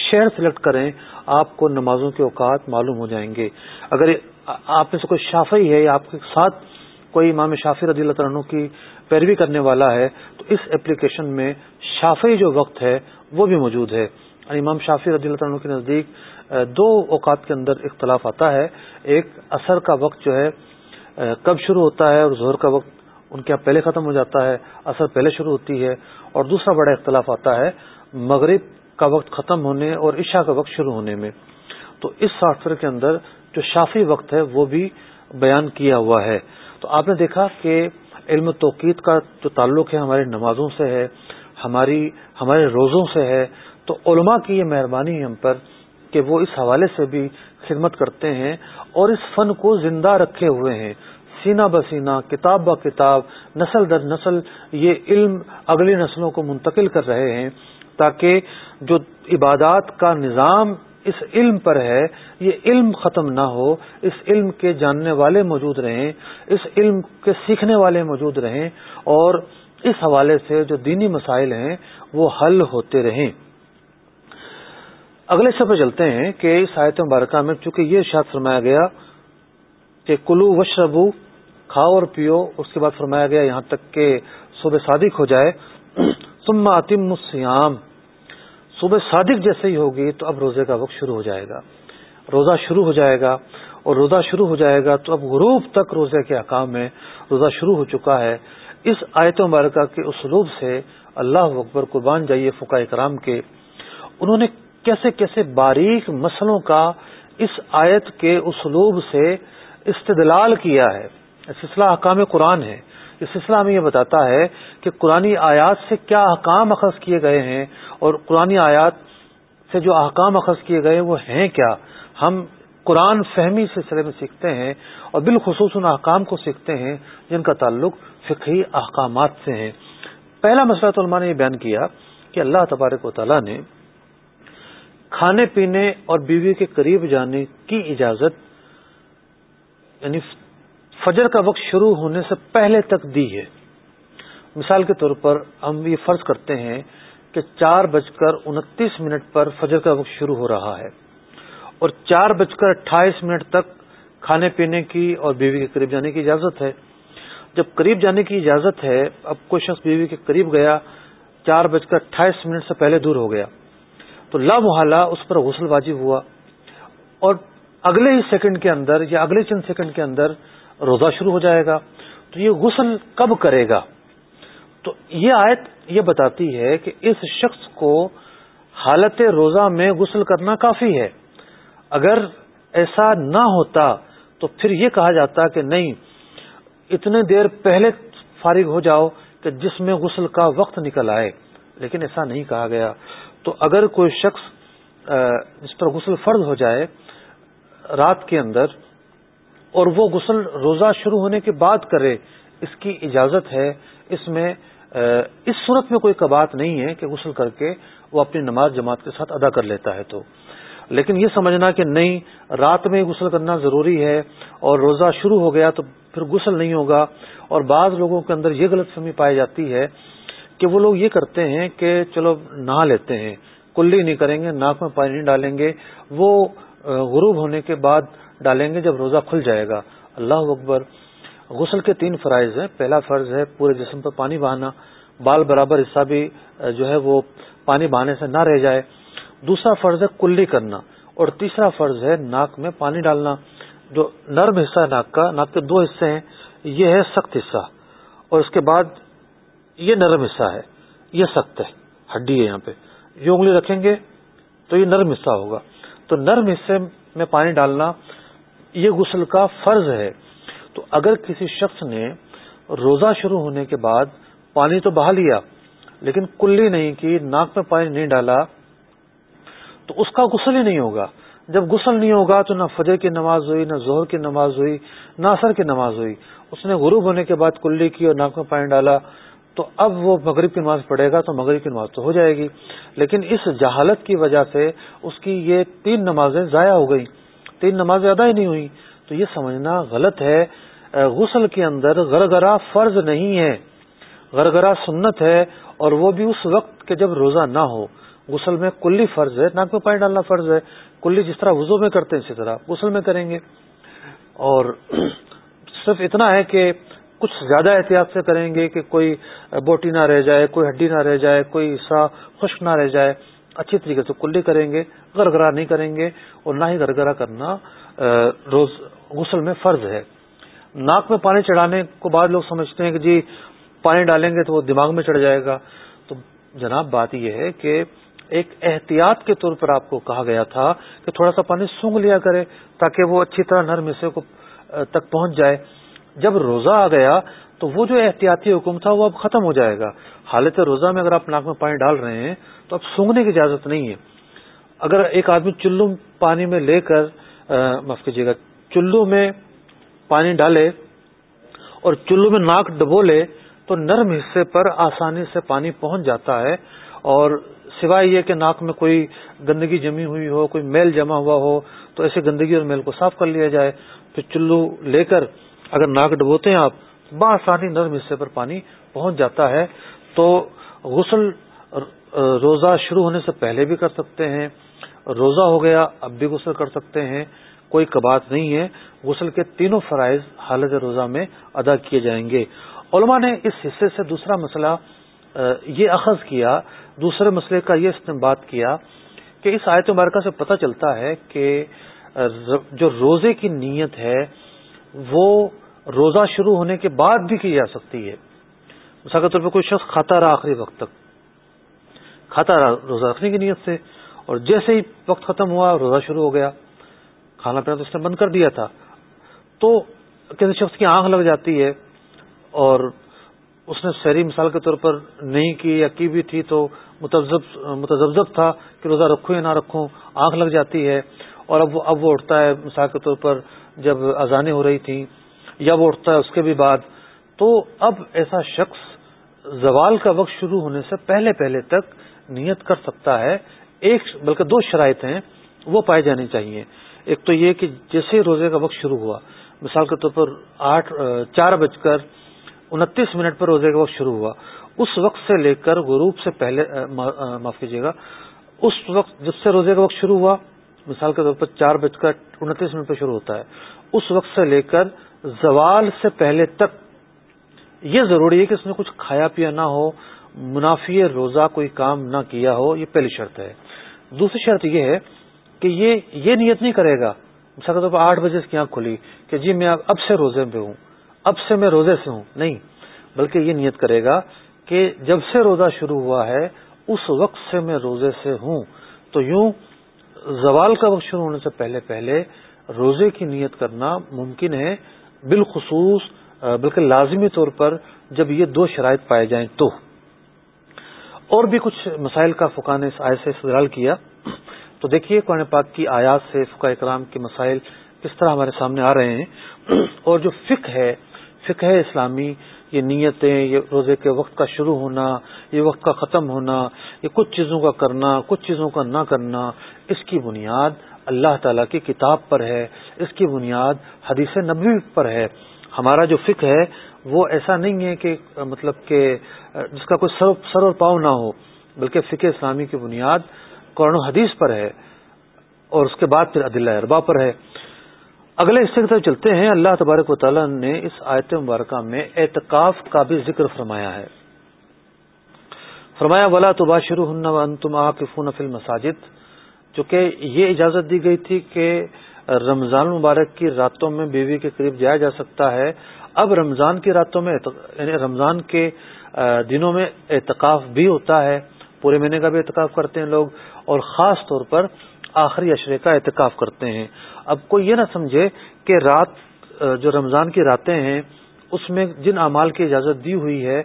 شہر سلیکٹ کریں، آپ کو نمازوں کے اوقات معلوم ہو جائیں گے۔ اگر آپ میں سے کوئی شافی ہے یا آپ کے ساتھ کوئی امام شافی رضی اللہ عنہ کی پیروی کرنے والا ہے، تو اس ایپلیکیشن میں شافی جو وقت ہے وہ بھی موجود ہے۔ یعنی امام شافی رضی اللہ عنہ کے نزدیک دو اوقات کے اندر اختلاف آتا ہے۔ ایک اثر کا وقت جو ہے کب شروع ہوتا ہے اور زہر کا وقت ان کے یہاں پہلے ختم ہو جاتا ہے اثر پہلے شروع ہوتی ہے۔ اور دوسرا بڑا اختلاف آتا ہے، مغرب کا وقت ختم ہونے اور عشاء کا وقت شروع ہونے میں۔ تو اس سافٹ ویئر کے اندر جو شافی وقت ہے وہ بھی بیان کیا ہوا ہے۔ تو آپ نے دیکھا کہ علم توقید کا جو تعلق ہے ہماری نمازوں سے ہے، ہماری، ہمارے روزوں سے ہے، تو علماء کی یہ مہربانی ہے ہم پر کہ وہ اس حوالے سے بھی خدمت کرتے ہیں اور اس فن کو زندہ رکھے ہوئے ہیں۔ سینہ بسینہ کتاب با کتاب، نسل در نسل یہ علم اگلی نسلوں کو منتقل کر رہے ہیں تاکہ جو عبادات کا نظام اس علم پر ہے، یہ علم ختم نہ ہو، اس علم کے جاننے والے موجود رہیں، اس علم کے سیکھنے والے موجود رہیں، اور اس حوالے سے جو دینی مسائل ہیں، وہ حل ہوتے رہیں۔ اگلے سفر چلتے ہیں کہ اس آیت مبارکہ میں چونکہ یہ ارشاد فرمایا گیا کہ کلو وشربو کھاؤ اور پیو، اس کے بعد فرمایا گیا یہاں تک کہ صبح صادق ہو جائے۔ ثم اتم السیام صبح صادق جیسے ہی ہوگی تو اب روزے کا وقت شروع ہو جائے گا۔ روزہ شروع ہو جائے گا اور روزہ شروع ہو جائے گا تو اب غروب تک روزے کے احکام میں روزہ شروع ہو چکا ہے۔ اس آیت مبارکہ کے اسلوب سے اللہ اکبر قربان جائیے فقہ کرام کے۔ انہوں نے کیسے کیسے باریک مسلوں کا اس آیت کے اسلوب سے استدلال کیا ہے۔ سلسلہ احکام قرآن ہے۔ یہ سلسلہ ہمیں یہ بتاتا ہے کہ قرآن آیات سے کیا احکام اخذ کیے گئے ہیں۔ اور قرآن آیات سے جو احکام اخذ کیے گئے وہ ہیں کیا؟ ہم قرآن فہمی سلسلے میں سیکھتے ہیں اور بالخصوص ان احکام کو سیکھتے ہیں جن کا تعلق فقہی احکامات سے ہے۔ پہلا مسئلہ تو علماء نے یہ بیان کیا کہ اللہ تبارک و تعالیٰ نے کھانے پینے اور بیوی کے قریب جانے کی اجازت یعنی فجر کا وقت شروع ہونے سے پہلے تک دی ہے۔ مثال کے طور پر ہم یہ فرض کرتے ہیں کہ چار بج کر انتیس منٹ پر فجر کا وقت شروع ہو رہا ہے اور چار بج کر اٹھائیس منٹ تک کھانے پینے کی اور بیوی کے قریب جانے کی اجازت ہے۔ جب قریب جانے کی اجازت ہے، اب کوئی شخص بیوی کے قریب گیا، چار بج کر اٹھائیس منٹ سے پہلے دور ہو گیا۔ تو لا محالہ اس پر غسل واجب ہوا۔ اور اگلے ہی سیکنڈ کے اندر یا اگلے چند سیکنڈ کے اندر روزہ شروع ہو جائے گا۔ تو یہ غسل کب کرے گا؟ تو یہ آیت یہ بتاتی ہے کہ اس شخص کو حالت روزہ میں غسل کرنا کافی ہے۔ اگر ایسا نہ ہوتا تو پھر یہ کہا جاتا کہ نہیں، اتنے دیر پہلے فارغ ہو جاؤ کہ جس میں غسل کا وقت نکل آئے۔ لیکن ایسا نہیں کہا گیا۔ تو اگر کوئی شخص جس پر غسل فرض ہو جائے رات کے اندر اور وہ غسل روزہ شروع ہونے کے بعد کرے، اس کی اجازت ہے اس میں اس صورت میں کوئی کبات نہیں ہے کہ غسل کر کے وہ اپنی نماز جماعت کے ساتھ ادا کر لیتا ہے تو۔ لیکن یہ سمجھنا کہ نہیں، رات میں غسل کرنا ضروری ہے اور روزہ شروع ہو گیا تو پھر غسل نہیں ہوگا اور بعض لوگوں کے اندر یہ غلط فہمی پائی جاتی ہے کہ وہ لوگ یہ کرتے ہیں کہ چلو نہا لیتے ہیں، کلی نہیں کریں گے، ناک میں پانی نہیں ڈالیں گے، وہ غروب ہونے کے بعد ڈالیں گے جب روزہ کھل جائے گا۔ اللہ اکبر۔ غسل کے تین فرائض ہیں۔ پہلا فرض ہے پورے جسم پر پانی بہانا، بال برابر حصہ بھی جو ہے وہ پانی بہانے سے نہ رہ جائے۔ دوسرا فرض ہے کلی کرنا اور تیسرا فرض ہے ناک میں پانی ڈالنا۔ جو نرم حصہ ہے ناک کا، ناک کے دو حصے ہیں، یہ ہے سخت حصہ۔ اور اس کے بعد یہ نرم حصہ ہے، یہ سخت ہے، ہڈی ہے یہاں پہ۔ یہ انگلی رکھیں گے تو یہ نرم حصہ ہوگا۔ تو نرم حصے میں پانی ڈالنا، یہ غسل کا فرض ہے۔ تو اگر کسی شخص نے روزہ شروع ہونے کے بعد پانی تو بہا لیا، لیکن کلی نہیں کی، ناک میں پانی نہیں ڈالا، تو اس کا غسل ہی نہیں ہوگا۔ جب غسل نہیں ہوگا تو نہ فجر کی نماز ہوئی، نہ زہر کی نماز ہوئی، نہ اثر کی نماز ہوئی۔ اس نے غروب ہونے کے بعد کلی کی اور ناک میں پانی ڈالا، تو اب وہ مغرب کی نماز پڑھے گا تو مغرب کی نماز تو ہو جائے گی۔ لیکن اس جہالت کی وجہ سے اس کی یہ تین نمازیں ضائع ہو گئی تین نمازیں ادا ہی نہیں ہوئی تو یہ سمجھنا غلط ہے۔ غسل کے اندر غرغرا فرض نہیں ہے۔ غرغرا سنت ہے اور وہ بھی اس وقت کے جب روزہ نہ ہو۔ غسل میں کلی فرض ہے، ناک میں پانی ڈالنا فرض ہے۔ کلی جس طرح وضو میں کرتے ہیں اسی طرح غسل میں کریں گے۔ اور صرف اتنا ہے کہ کچھ زیادہ احتیاط سے کریں گے کہ کوئی بوٹی نہ رہ جائے، کوئی ہڈی نہ رہ جائے، کوئی حصہ خشک نہ رہ جائے۔ اچھی طریقے سے کلی کریں گے گرگرا نہیں کریں گے اور نہ ہی گرگرا کرنا روز غسل میں فرض ہے۔ ناک میں پانی چڑھانے کو بعد لوگ سمجھتے ہیں کہ جی پانی ڈالیں گے تو وہ دماغ میں چڑھ جائے گا۔ تو جناب بات یہ ہے کہ ایک احتیاط کے طور پر آپ کو کہا گیا تھا کہ تھوڑا سا پانی سونگ لیا کرے تاکہ وہ اچھی طرح نرم حصے کو تک پہنچ جائے۔ جب روزہ آ گیا تو وہ جو احتیاطی حکم تھا وہ اب ختم ہو جائے گا۔ حالت روزہ میں اگر آپ ناک میں پانی ڈال رہے ہیں تو اب سونگنے کی اجازت نہیں ہے۔ اگر ایک آدمی چلو پانی میں لے کر معاف کیجیے گا، چلو میں پانی ڈالے اور چلو میں ناک ڈبو لے تو نرم حصے پر آسانی سے پانی پہنچ جاتا ہے اور سوائے یہ کہ ناک میں کوئی گندگی جمی ہوئی ہو، کوئی میل جمع ہوا ہو، تو ایسے گندگی اور میل کو صاف کر لیا جائے۔ پھر چلو لے کر اگر ناک ڈبوتے ہیں آپ بآسانی نرم حصے پر پانی پہنچ جاتا ہے۔ تو غسل روزہ شروع ہونے سے پہلے بھی کر سکتے ہیں۔ روزہ ہو گیا، اب بھی غسل کر سکتے ہیں، کوئی کبات نہیں ہے۔ غسل کے تینوں فرائض حالت روزہ میں ادا کیے جائیں گے۔ علماء نے اس حصے سے دوسرا مسئلہ یہ اخذ کیا، دوسرے مسئلے کا یہ استعمال کیا کہ اس آیت مبارکہ سے پتہ چلتا ہے کہ جو روزے کی نیت ہے، وہ روزہ شروع ہونے کے بعد بھی کی جا سکتی ہے۔ مثال کے طور پہ کوئی شخص کھاتا رہا آخری وقت تک، کھاتا رہا روزہ رکھنے کی نیت سے اور جیسے ہی وقت ختم ہوا، روزہ شروع ہو گیا، کھانا پینا تو اس نے بند کر دیا تھا۔ تو کسی شخص کی آنکھ لگ جاتی ہے اور اس نے شہری مثال کے طور پر نہیں کی یا کی بھی تھی تو متذب تھا کہ روزہ رکھوں یا نہ رکھوں، آنکھ لگ جاتی ہے۔ اور اب وہ اب وہ اٹھتا ہے، مثال کے طور پر جب اذانیں ہو رہی تھیں یا وہ اٹھتا ہے اس کے بھی بعد۔ تو اب ایسا شخص زوال کا وقت شروع ہونے سے پہلے پہلے تک نیت کر سکتا ہے ایک بلکہ دو شرائط ہیں وہ پائی جانی چاہیے۔ ایک تو یہ کہ جیسے روزے کا وقت شروع ہوا، مثال کے طور پر آٹھ، چار بج کر انتیس منٹ پر روزے کا وقت شروع ہوا، اس وقت سے لے کر غروب سے پہلے معاف کیجیے گا، اس وقت جب سے روزے کا وقت شروع ہوا، مثال کے طور پر چار بج کر انتیس منٹ پہ شروع ہوتا ہے، اس وقت سے لے کر زوال سے پہلے تک یہ ضروری ہے کہ اس نے کچھ کھایا پیا نہ ہو، منافی روزہ کوئی کام نہ کیا ہو، یہ پہلی شرط ہے۔ دوسری شرط یہ ہے کہ یہ یہ نیت نہیں کرے گا۔ مثال کے طور پر آٹھ بجے کی آنکھ کھلی کہ جی میں اب سے روزے پہ ہوں، اب سے میں روزے سے ہوں۔ نہیں، بلکہ یہ نیت کرے گا کہ جب سے روزہ شروع ہوا ہے، اس وقت سے میں روزے سے ہوں۔ تو یوں زوال کا وقت شروع ہونے سے پہلے پہلے روزے کی نیت کرنا ممکن ہے۔ بالخصوص بلکہ لازمی طور پر جب یہ دو شرائط پائے جائیں تو۔ اور بھی کچھ مسائل کا فقہ نے اس آئے سے استدلال کیا۔ تو دیکھیے قرآن پاک کی آیات سے فقہ اکرام کے مسائل کس طرح ہمارے سامنے آ رہے ہیں۔ اور جو فقہ ہے فقہ ہے اسلامی، یہ نیتیں، یہ روزے کے وقت کا شروع ہونا، یہ وقت کا ختم ہونا، یہ کچھ چیزوں کا کرنا، کچھ چیزوں کا نہ کرنا، اس کی بنیاد اللہ تعالی کی کتاب پر ہے، اس کی بنیاد حدیث نبوی پر ہے۔ ہمارا جو فکر ہے وہ ایسا نہیں ہے کہ مطلب کہ، جس کا کوئی سر سر اور پاؤں نہ ہو، بلکہ فقہ اسلامی کی بنیاد قرآن و حدیث پر ہے اور اس کے بعد پھر عدل اربا پر ہے۔ اگلے حصے کی طرف چلتے ہیں۔ اللہ تبارک و تعالیٰ نے اس آیت مبارکہ میں اعتکاف کا بھی ذکر فرمایا ہے۔ فرمایا، ولا تو باشر ہن تم آپ فل مساجد چونکہ یہ اجازت دی گئی تھی کہ رمضان مبارک کی راتوں میں بیوی کے قریب جایا جا سکتا ہے۔ اب رمضان کی راتوں میں یعنی رمضان کے دنوں میں اعتکاف بھی ہوتا ہے۔ پورے مہینے کا بھی اعتکاف کرتے ہیں لوگ اور خاص طور پر آخری اشرے کا اعتکاف کرتے ہیں۔ اب کوئی یہ نہ سمجھے کہ رات جو رمضان کی راتیں ہیں، اس میں جن اعمال کی اجازت دی ہوئی ہے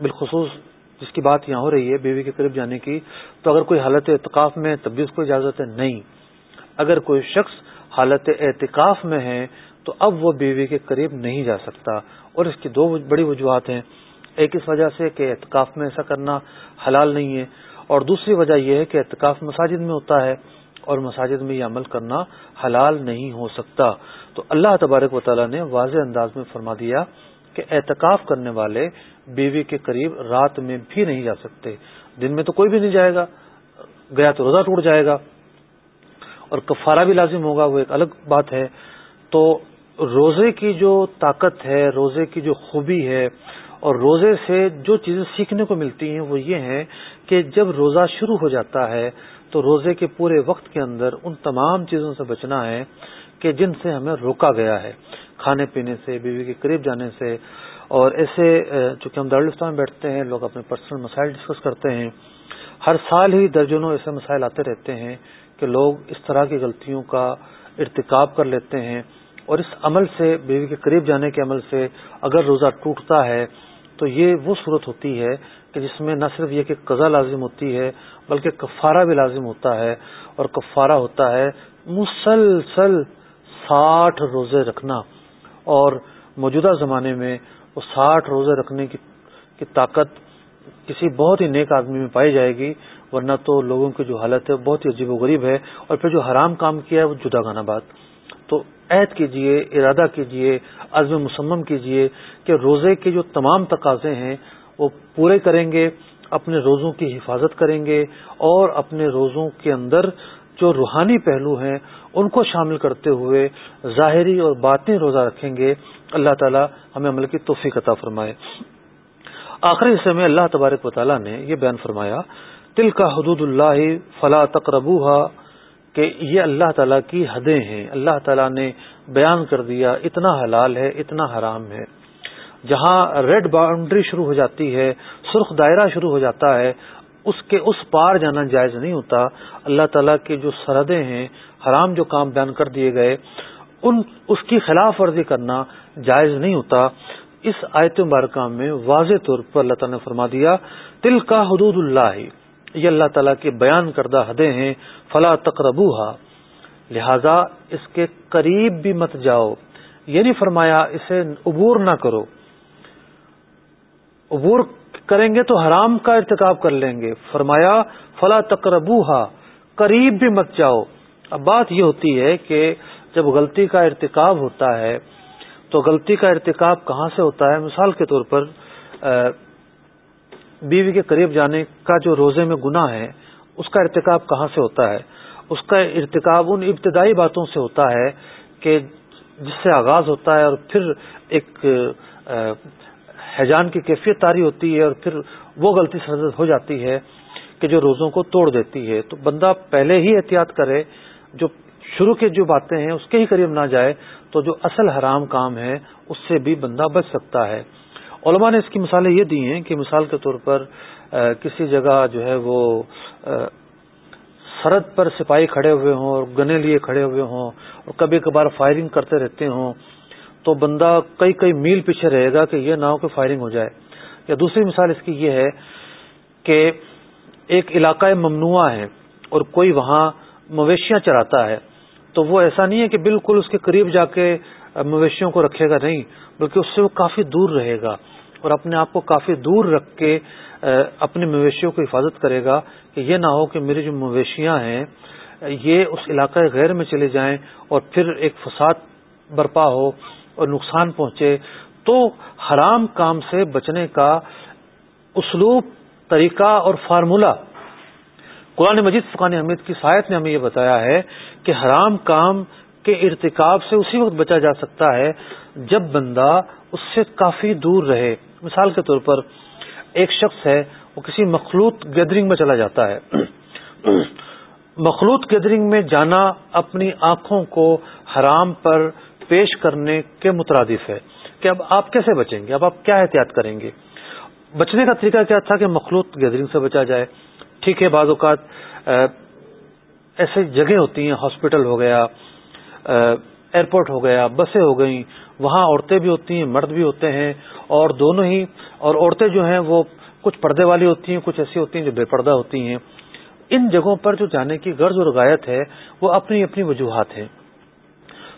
بالخصوص جس کی بات یہاں ہو رہی ہے، بیوی کے قریب جانے کی، تو اگر کوئی حالت اعتکاف میں تب بھی اس کو اجازت ہے؟ نہیں۔ اگر کوئی شخص حالت اعتکاف میں ہے تو اب وہ بیوی کے قریب نہیں جا سکتا اور اس کی دو بڑی وجوہات ہیں۔ ایک اس وجہ سے کہ اعتکاف میں ایسا کرنا حلال نہیں ہے اور دوسری وجہ یہ ہے کہ اعتکاف مساجد میں ہوتا ہے اور مساجد میں یہ عمل کرنا حلال نہیں ہو سکتا۔ تو اللہ تبارک و تعالیٰ نے واضح انداز میں فرما دیا کہ اعتکاف کرنے والے بیوی کے قریب رات میں بھی نہیں جا سکتے۔ دن میں تو کوئی بھی نہیں جائے گا۔ گیا تو روزہ ٹوٹ جائے گا۔ اور کفارہ بھی لازم ہوگا، وہ ایک الگ بات ہے۔ تو روزے کی جو طاقت ہے، روزے کی جو خوبی ہے اور روزے سے جو چیزیں سیکھنے کو ملتی ہیں، وہ یہ ہیں کہ جب روزہ شروع ہو جاتا ہے تو روزے کے پورے وقت کے اندر ان تمام چیزوں سے بچنا ہے کہ جن سے ہمیں روکا گیا ہے۔ کھانے پینے سے، بیوی کے قریب جانے سے۔ اور ایسے چونکہ ہم دارالفتان بیٹھتے ہیں، لوگ اپنے پرسنل مسائل ڈسکس کرتے ہیں۔ ہر سال ہی درجنوں ایسے مسائل آتے رہتے ہیں کہ لوگ اس طرح کی غلطیوں کا ارتکاب کر لیتے ہیں۔ اور اس عمل سے، بیوی کے قریب جانے کے عمل سے اگر روزہ ٹوٹتا ہے، تو یہ وہ صورت ہوتی ہے کہ جس میں نہ صرف یہ کہ قضا لازم ہوتی ہے، بلکہ کفارہ بھی لازم ہوتا ہے اور کفارہ ہوتا ہے مسلسل ساٹھ روزے رکھنا۔ اور موجودہ زمانے میں وہ ساٹھ روزے رکھنے کی طاقت کسی بہت ہی نیک آدمی میں پائی جائے گی، ورنہ تو لوگوں کی جو حالت ہے بہت ہی عجیب و غریب ہے اور پھر جو حرام کام کیا ہے، وہ جدا گانا بات۔ تو عہد کیجیے، ارادہ کیجیے، عزم مسمم کیجیے کہ روزے کے جو تمام تقاضے ہیں، وہ پورے کریں گے، اپنے روزوں کی حفاظت کریں گے اور اپنے روزوں کے اندر جو روحانی پہلو ہیں، ان کو شامل کرتے ہوئے ظاہری اور باطنی روزہ رکھیں گے۔ اللہ تعالی ہمیں عمل کی توفیق عطا فرمائے۔ آخری حصے میں اللہ تبارک و تعالیٰ نے یہ بیان فرمایا تل کا حدود اللہ فلا تقربوہا کہ یہ اللہ تعالیٰ کی حدیں ہیں۔ اللہ تعالیٰ نے بیان کر دیا، اتنا حلال ہے، اتنا حرام ہے۔ جہاں ریڈ باؤنڈری شروع ہو جاتی ہے، سرخ دائرہ شروع ہو جاتا ہے، اس کے اس پار جانا جائز نہیں ہوتا۔ اللہ تعالیٰ کی جو سرحدیں ہیں، حرام جو کام بیان کر دیے گئے، ان، اس کی خلاف ورزی کرنا جائز نہیں ہوتا۔ اس آیت مبارکہ میں واضح طور پر اللہ تعالیٰ نے فرما دیا تل کا حدود اللہ یہ اللہ تعالیٰ کے بیان کردہ حدیں ہیں، فلا تقربوہا۔ لہذا اس کے قریب بھی مت جاؤ۔ یہ نہیں فرمایا اسے عبور نہ کرو۔ عبور کریں گے تو حرام کا ارتکاب کر لیں گے۔ فرمایا، فلا تقربوہا، قریب بھی مت جاؤ۔ اب بات یہ ہوتی ہے کہ جب غلطی کا ارتکاب ہوتا ہے، تو غلطی کا ارتکاب کہاں سے ہوتا ہے؟ مثال کے طور پر بیوی کے قریب جانے کا جو روزے میں گناہ ہے، اس کا ارتکاب کہاں سے ہوتا ہے؟ اس کا ارتکاب ان ابتدائی باتوں سے ہوتا ہے کہ جس سے آغاز ہوتا ہے اور پھر ایک حیجان کی کیفیت تاری ہوتی ہے اور پھر وہ غلطی سرزد ہو جاتی ہے کہ جو روزوں کو توڑ دیتی ہے۔ تو بندہ پہلے ہی احتیاط کرے، جو شروع کی جو باتیں ہیں، اس کے ہی قریب نہ جائے، تو جو اصل حرام کام ہے، اس سے بھی بندہ بچ سکتا ہے۔ علماء نے اس کی مثالیں یہ دی ہیں کہ مثال کے طور پر کسی جگہ جو ہے وہ سرد پر سپاہی کھڑے ہوئے ہوں اور گنے لیے کھڑے ہوئے ہوں اور کبھی کبھار فائرنگ کرتے رہتے ہوں تو بندہ کئی کئی میل پیچھے رہے گا کہ یہ نہ ہو کہ فائرنگ ہو جائے۔ یا دوسری مثال اس کی یہ ہے کہ ایک علاقہ ممنوع ہے اور کوئی وہاں مویشیاں چراتا ہے تو وہ ایسا نہیں ہے کہ بالکل اس کے قریب جا کے مویشیوں کو رکھے گا نہیں، بلکہ اس سے وہ کافی دور رہے گا اور اپنے آپ کو کافی دور رکھ کے اپنے مویشیوں کو حفاظت کرے گا کہ یہ نہ ہو کہ میری جو مویشیاں ہیں، یہ اس علاقۂ غیر میں چلے جائیں اور پھر ایک فساد برپا ہو اور نقصان پہنچے۔ تو حرام کام سے بچنے کا اسلوب، طریقہ اور فارمولہ قرآن مجید فقان حمید کی سایت نے ہمیں یہ بتایا ہے کہ حرام کام کے ارتکاب سے اسی وقت بچا جا سکتا ہے جب بندہ اس سے کافی دور رہے۔ مثال کے طور پر ایک شخص ہے، وہ کسی مخلوط گیدرنگ میں چلا جاتا ہے۔ مخلوط گیدرنگ میں جانا اپنی آنکھوں کو حرام پر پیش کرنے کے مترادف ہے کہ اب آپ کیسے بچیں گے؟ اب آپ کیا احتیاط کریں گے؟ بچنے کا طریقہ کیا تھا کہ مخلوط گیدرنگ سے بچا جائے۔ ٹھیک ہے، بعض اوقات ایسے جگہ ہوتی ہیں ہاسپٹل ہو گیا۔ ایئرپورٹ ہو گیا، بسیں ہو گئیں، وہاں عورتیں بھی ہوتی ہیں، مرد بھی ہوتے ہیں، اور دونوں ہی، اور عورتیں جو ہیں وہ کچھ پردے والی ہوتی ہیں، کچھ ایسی ہوتی ہیں جو بے پردہ ہوتی ہیں۔ ان جگہوں پر جو جانے کی غرض اور غایت ہے، وہ اپنی اپنی وجوہات ہیں۔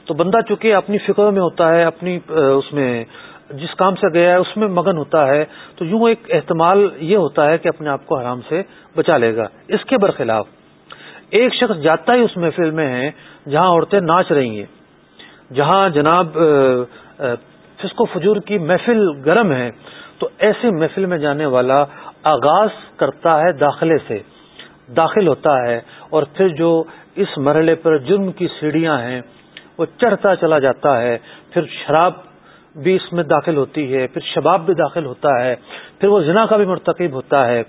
تو بندہ چونکہ اپنی فکر میں ہوتا ہے، اپنی اس میں جس کام سے گیا ہے، اس میں مگن ہوتا ہے، تو یوں ایک احتمال یہ ہوتا ہے کہ اپنے آپ کو حرام سے بچا لے گا۔ اس کے برخلاف ایک شخص جاتا ہی اس محفل میں ہے جہاں عورتیں ناچ رہی ہیں، جہاں جناب فسق و فجور کی محفل گرم ہے، تو ایسی محفل میں جانے والا آغاز کرتا ہے داخلے سے، داخل ہوتا ہے اور پھر جو اس مرحلے پر جرم کی سیڑھیاں ہیں، وہ چڑھتا چلا جاتا ہے، پھر شراب بھی اس میں داخل ہوتی ہے، پھر شباب بھی داخل ہوتا ہے، پھر وہ زنا کا بھی مرتکب ہوتا ہے۔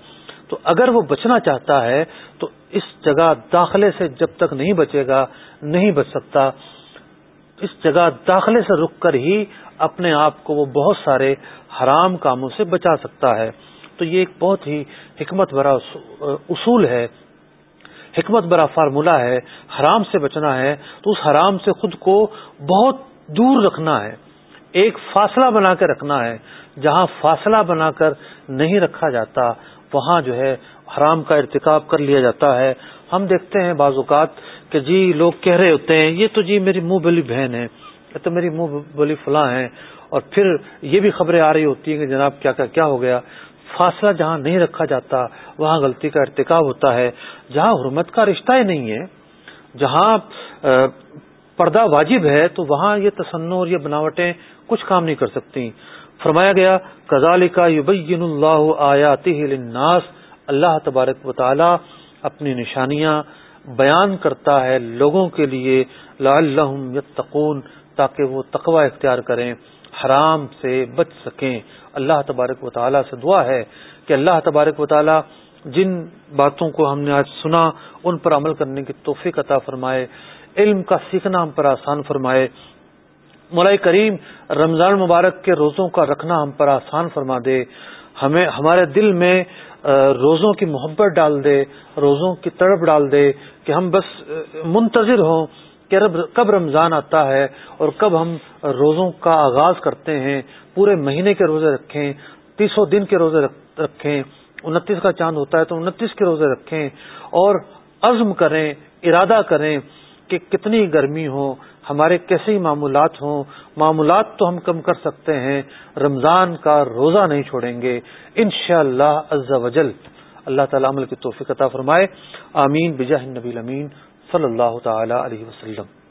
تو اگر وہ بچنا چاہتا ہے تو اس جگہ داخلے سے جب تک نہیں بچے گا، نہیں بچ سکتا۔ اس جگہ داخلے سے رک کر ہی اپنے آپ کو وہ بہت سارے حرام کاموں سے بچا سکتا ہے۔ تو یہ ایک بہت ہی حکمت برا اصول ہے۔ حکمت برا فارمولہ ہے۔ حرام سے بچنا ہے۔ تو اس حرام سے خود کو بہت دور رکھنا ہے۔ ایک فاصلہ بنا کے رکھنا ہے۔ جہاں فاصلہ بنا کر نہیں رکھا جاتا، وہاں جو ہے حرام کا ارتکاب کر لیا جاتا ہے۔ ہم دیکھتے ہیں بعض اوقات کہ جی لوگ کہہ رہے ہوتے ہیں یہ تو جی میری منہ بلی بہن ہے یہ تو میری منہ بلی فلاں ہے۔ اور پھر یہ بھی خبریں آ رہی ہوتی ہیں کہ جناب کیا کیا, کیا ہو گیا۔ فاصلہ جہاں نہیں رکھا جاتا وہاں غلطی کا ارتکاب ہوتا ہے۔ جہاں حرمت کا رشتہ ہی نہیں ہے جہاں پردہ واجب ہے تو وہاں یہ تصنع اور یہ بناوٹیں کچھ کام نہیں کر سکتی فرمایا گیا کزال کا یبین اللہ آیاتی للناس اللہ تبارک و تعالی اپنی نشانیاں بیان کرتا ہے لوگوں کے لیے لعلہم یتقون تاکہ وہ تقوی اختیار کریں، حرام سے بچ سکیں۔ اللہ تبارک و تعالیٰ سے دعا ہے کہ اللہ تبارک و تعالیٰ جن باتوں کو ہم نے آج سنا، ان پر عمل کرنے کی توفیق عطا فرمائے، علم کا سیکھنا ہم پر آسان فرمائے۔ مولا کریم رمضان مبارک کے روزوں کا رکھنا ہم پر آسان فرما دے۔ ہمیں، ہمارے دل میں روزوں کی محبت ڈال دے، روزوں کی تڑپ ڈال دے کہ ہم بس منتظر ہوں کہ رب، کب رمضان آتا ہے اور کب ہم روزوں کا آغاز کرتے ہیں، پورے مہینے کے روزے رکھیں تیسوں دن کے روزے رکھیں، انتیس کا چاند ہوتا ہے تو انتیس کے روزے رکھیں اور عزم کریں، ارادہ کریں کہ کتنی گرمی ہو ہمارے کیسے ہی معمولات ہوں، معمولات تو ہم کم کر سکتے ہیں، رمضان کا روزہ نہیں چھوڑیں گے۔ ان شاء اللہ وجل، اللہ تعالیٰ عمل کی توفیق عطا فرمائے۔ آمین، بجاہ نبی امین صلی اللہ تعالی علیہ وسلم۔